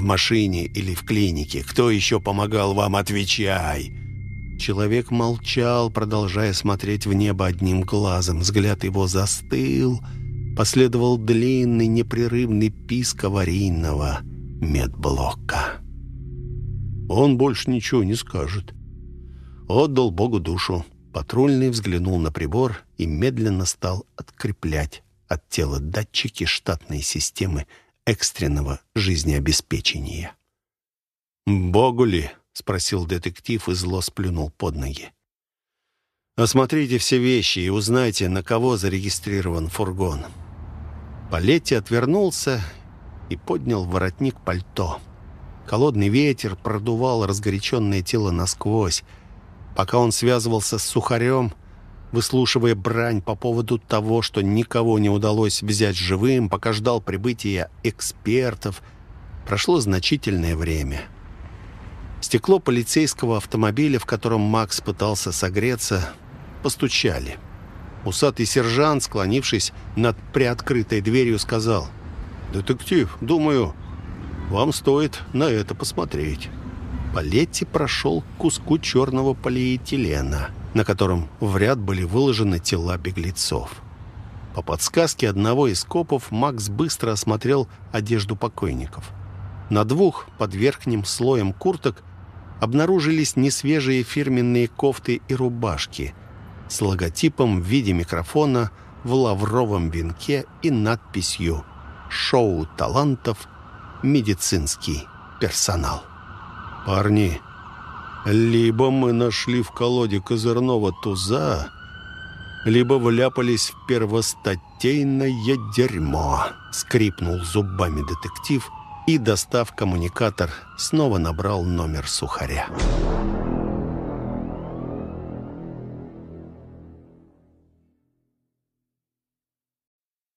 в машине или в клинике? Кто еще помогал вам? Отвечай!» Человек молчал, продолжая смотреть в небо одним глазом. Взгляд его застыл. Последовал длинный, непрерывный писк аварийного медблока. Он больше ничего не скажет. Отдал Богу душу. Патрульный взглянул на прибор и медленно стал откреплять от тела датчики штатной системы экстренного жизнеобеспечения. «Богу ли?» — спросил детектив и зло сплюнул под ноги. «Осмотрите все вещи и узнайте, на кого зарегистрирован фургон». Палетти отвернулся и поднял воротник пальто. Холодный ветер продувал разгоряченное тело насквозь. Пока он связывался с сухарем, выслушивая брань по поводу того, что никого не удалось взять живым, пока ждал прибытия экспертов, прошло значительное время. Стекло полицейского автомобиля, в котором Макс пытался согреться, постучали. Усатый сержант, склонившись над приоткрытой дверью, сказал, «Детектив, думаю, вам стоит на это посмотреть». Палетти прошел к куску черного полиэтилена, на котором в ряд были выложены тела беглецов. По подсказке одного из копов Макс быстро осмотрел одежду покойников. На двух под верхним слоем курток обнаружились несвежие фирменные кофты и рубашки с логотипом в виде микрофона в лавровом венке и надписью «Шоу талантов. Медицинский персонал». «Парни, либо мы нашли в колоде козырного туза, либо вляпались в первостатейное дерьмо», — скрипнул зубами детектив и, достав коммуникатор, снова набрал номер сухаря.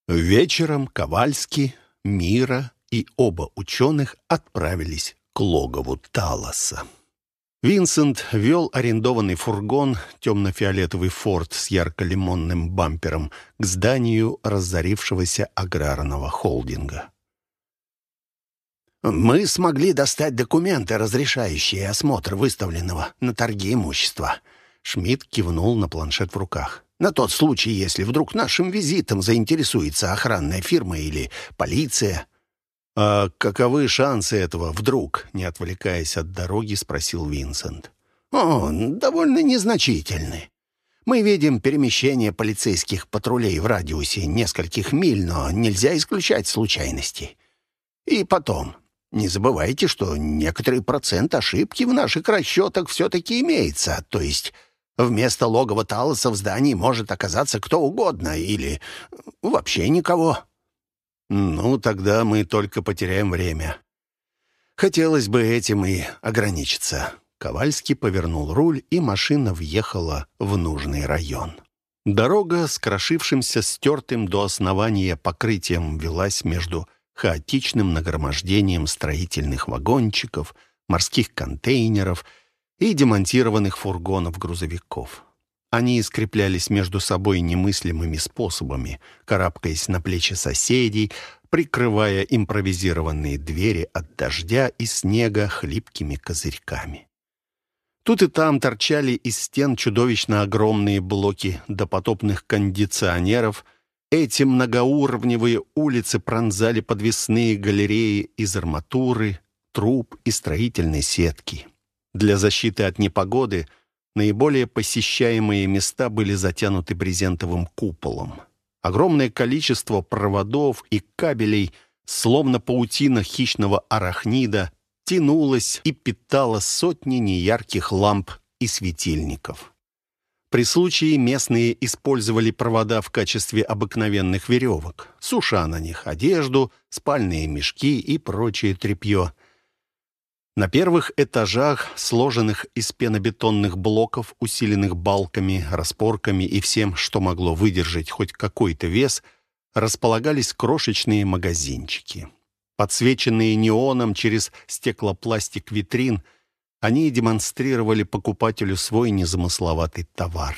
Вечером Ковальский, Мира и оба ученых отправились к логову Талоса. Винсент вел арендованный фургон, темно-фиолетовый форт с ярко-лимонным бампером, к зданию разорившегося аграрного холдинга. «Мы смогли достать документы, разрешающие осмотр выставленного на торги имущества». Шмидт кивнул на планшет в руках. «На тот случай, если вдруг нашим визитом заинтересуется охранная фирма или полиция». «А каковы шансы этого вдруг?» — не отвлекаясь от дороги, спросил Винсент. «О, довольно незначительны. Мы видим перемещение полицейских патрулей в радиусе нескольких миль, но нельзя исключать случайности. И потом, не забывайте, что некоторый процент ошибки в наших расчетах все-таки имеется, то есть вместо логова Талоса в здании может оказаться кто угодно или вообще никого». «Ну, тогда мы только потеряем время. Хотелось бы этим и ограничиться». Ковальский повернул руль, и машина въехала в нужный район. Дорога с крошившимся стертым до основания покрытием велась между хаотичным нагромождением строительных вагончиков, морских контейнеров и демонтированных фургонов-грузовиков. Они скреплялись между собой немыслимыми способами, карабкаясь на плечи соседей, прикрывая импровизированные двери от дождя и снега хлипкими козырьками. Тут и там торчали из стен чудовищно огромные блоки допотопных кондиционеров. Эти многоуровневые улицы пронзали подвесные галереи из арматуры, труб и строительной сетки. Для защиты от непогоды – Наиболее посещаемые места были затянуты брезентовым куполом. Огромное количество проводов и кабелей, словно паутина хищного арахнида, тянулось и питало сотни неярких ламп и светильников. При случае местные использовали провода в качестве обыкновенных веревок, суша на них одежду, спальные мешки и прочее тряпье. На первых этажах, сложенных из пенобетонных блоков, усиленных балками, распорками и всем, что могло выдержать хоть какой-то вес, располагались крошечные магазинчики. Подсвеченные неоном через стеклопластик витрин, они демонстрировали покупателю свой незамысловатый товар.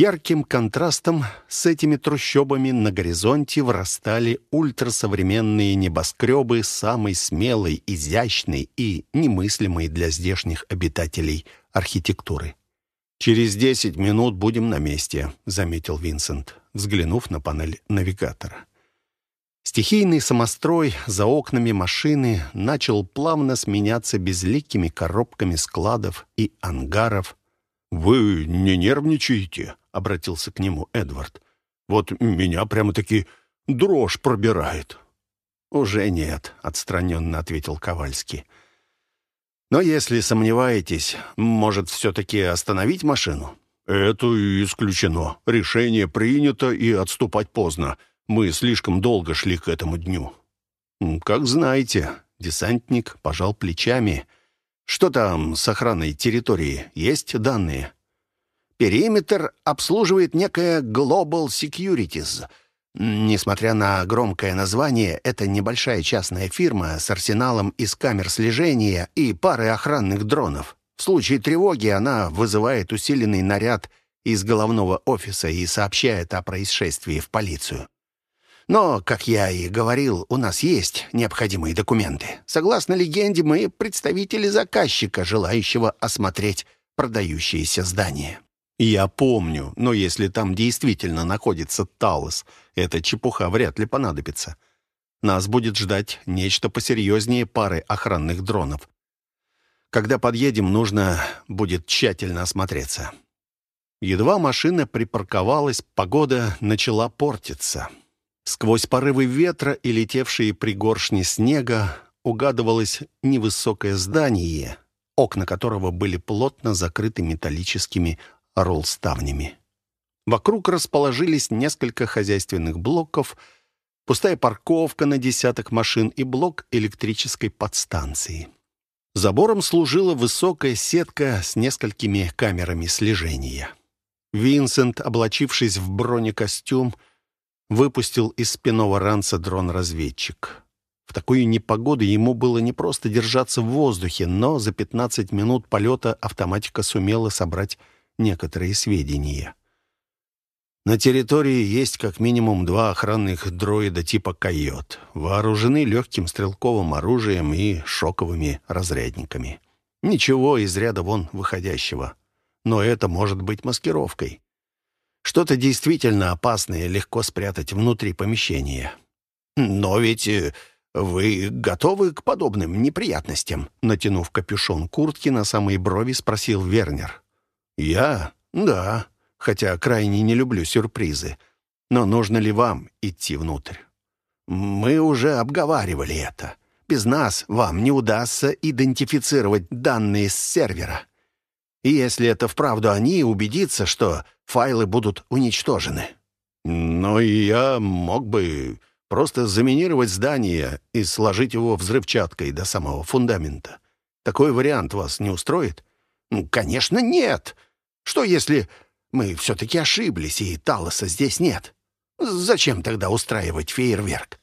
Ярким контрастом с этими трущобами на горизонте вырастали ультрасовременные небоскребы самой смелой, изящной и немыслимой для здешних обитателей архитектуры. «Через десять минут будем на месте», — заметил Винсент, взглянув на панель навигатора. Стихийный самострой за окнами машины начал плавно сменяться безликими коробками складов и ангаров. «Вы не нервничаете?» — обратился к нему Эдвард. «Вот меня прямо-таки дрожь пробирает». «Уже нет», — отстраненно ответил Ковальский. Но если сомневаетесь, может, все-таки остановить машину? Это исключено. Решение принято, и отступать поздно. Мы слишком долго шли к этому дню. Как знаете, десантник пожал плечами. Что там с охраной территории? Есть данные? Периметр обслуживает некая Global Securities — Несмотря на громкое название, это небольшая частная фирма с арсеналом из камер слежения и парой охранных дронов. В случае тревоги она вызывает усиленный наряд из головного офиса и сообщает о происшествии в полицию. Но, как я и говорил, у нас есть необходимые документы. Согласно легенде, мы представители заказчика, желающего осмотреть продающееся здание. Я помню, но если там действительно находится Талос, эта чепуха вряд ли понадобится. Нас будет ждать нечто посерьезнее пары охранных дронов. Когда подъедем, нужно будет тщательно осмотреться. Едва машина припарковалась, погода начала портиться. Сквозь порывы ветра и летевшие пригоршни снега угадывалось невысокое здание, окна которого были плотно закрыты металлическими ролл-ставнями. Вокруг расположились несколько хозяйственных блоков, пустая парковка на десяток машин и блок электрической подстанции. Забором служила высокая сетка с несколькими камерами слежения. Винсент, облачившись в бронекостюм, выпустил из спинного ранца дрон-разведчик. В такую непогоду ему было не просто держаться в воздухе, но за 15 минут полета автоматика сумела собрать некоторые сведения. На территории есть как минимум два охранных дроида типа «Койот», вооружены легким стрелковым оружием и шоковыми разрядниками. Ничего из ряда вон выходящего. Но это может быть маскировкой. Что-то действительно опасное легко спрятать внутри помещения. «Но ведь э, вы готовы к подобным неприятностям?» Натянув капюшон куртки на самые брови, спросил Вернер. «Я? Да, хотя крайне не люблю сюрпризы. Но нужно ли вам идти внутрь?» «Мы уже обговаривали это. Без нас вам не удастся идентифицировать данные с сервера. И если это вправду они, убедиться, что файлы будут уничтожены». «Но я мог бы просто заминировать здание и сложить его взрывчаткой до самого фундамента. Такой вариант вас не устроит?» «Конечно, нет!» Что, если мы все-таки ошиблись, и Талоса здесь нет? Зачем тогда устраивать фейерверк?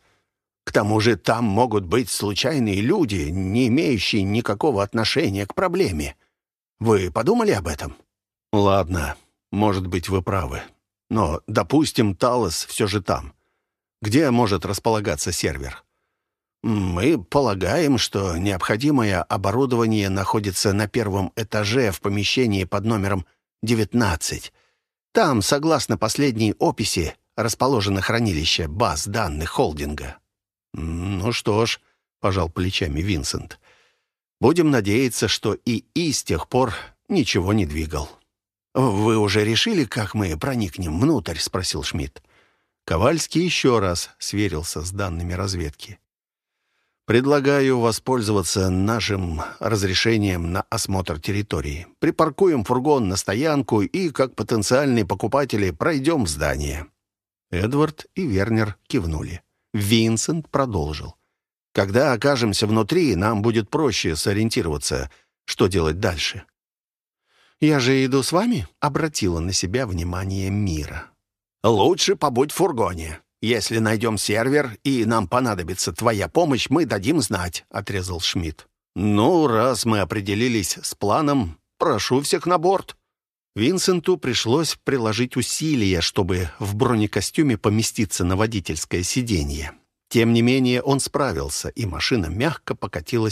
К тому же там могут быть случайные люди, не имеющие никакого отношения к проблеме. Вы подумали об этом? Ладно, может быть, вы правы. Но, допустим, Талос все же там. Где может располагаться сервер? Мы полагаем, что необходимое оборудование находится на первом этаже в помещении под номером 19. Там, согласно последней описи, расположено хранилище баз данных холдинга». «Ну что ж», — пожал плечами Винсент, «будем надеяться, что ИИ с тех пор ничего не двигал». «Вы уже решили, как мы проникнем внутрь?» — спросил Шмидт. Ковальский еще раз сверился с данными разведки. Предлагаю воспользоваться нашим разрешением на осмотр территории. Припаркуем фургон на стоянку и, как потенциальные покупатели, пройдем в здание». Эдвард и Вернер кивнули. Винсент продолжил. «Когда окажемся внутри, нам будет проще сориентироваться, что делать дальше». «Я же иду с вами», — обратила на себя внимание Мира. «Лучше побудь в фургоне», «Если найдем сервер, и нам понадобится твоя помощь, мы дадим знать», — отрезал Шмидт. «Ну, раз мы определились с планом, прошу всех на борт». Винсенту пришлось приложить усилия, чтобы в бронекостюме поместиться на водительское сиденье. Тем не менее он справился, и машина мягко покатилась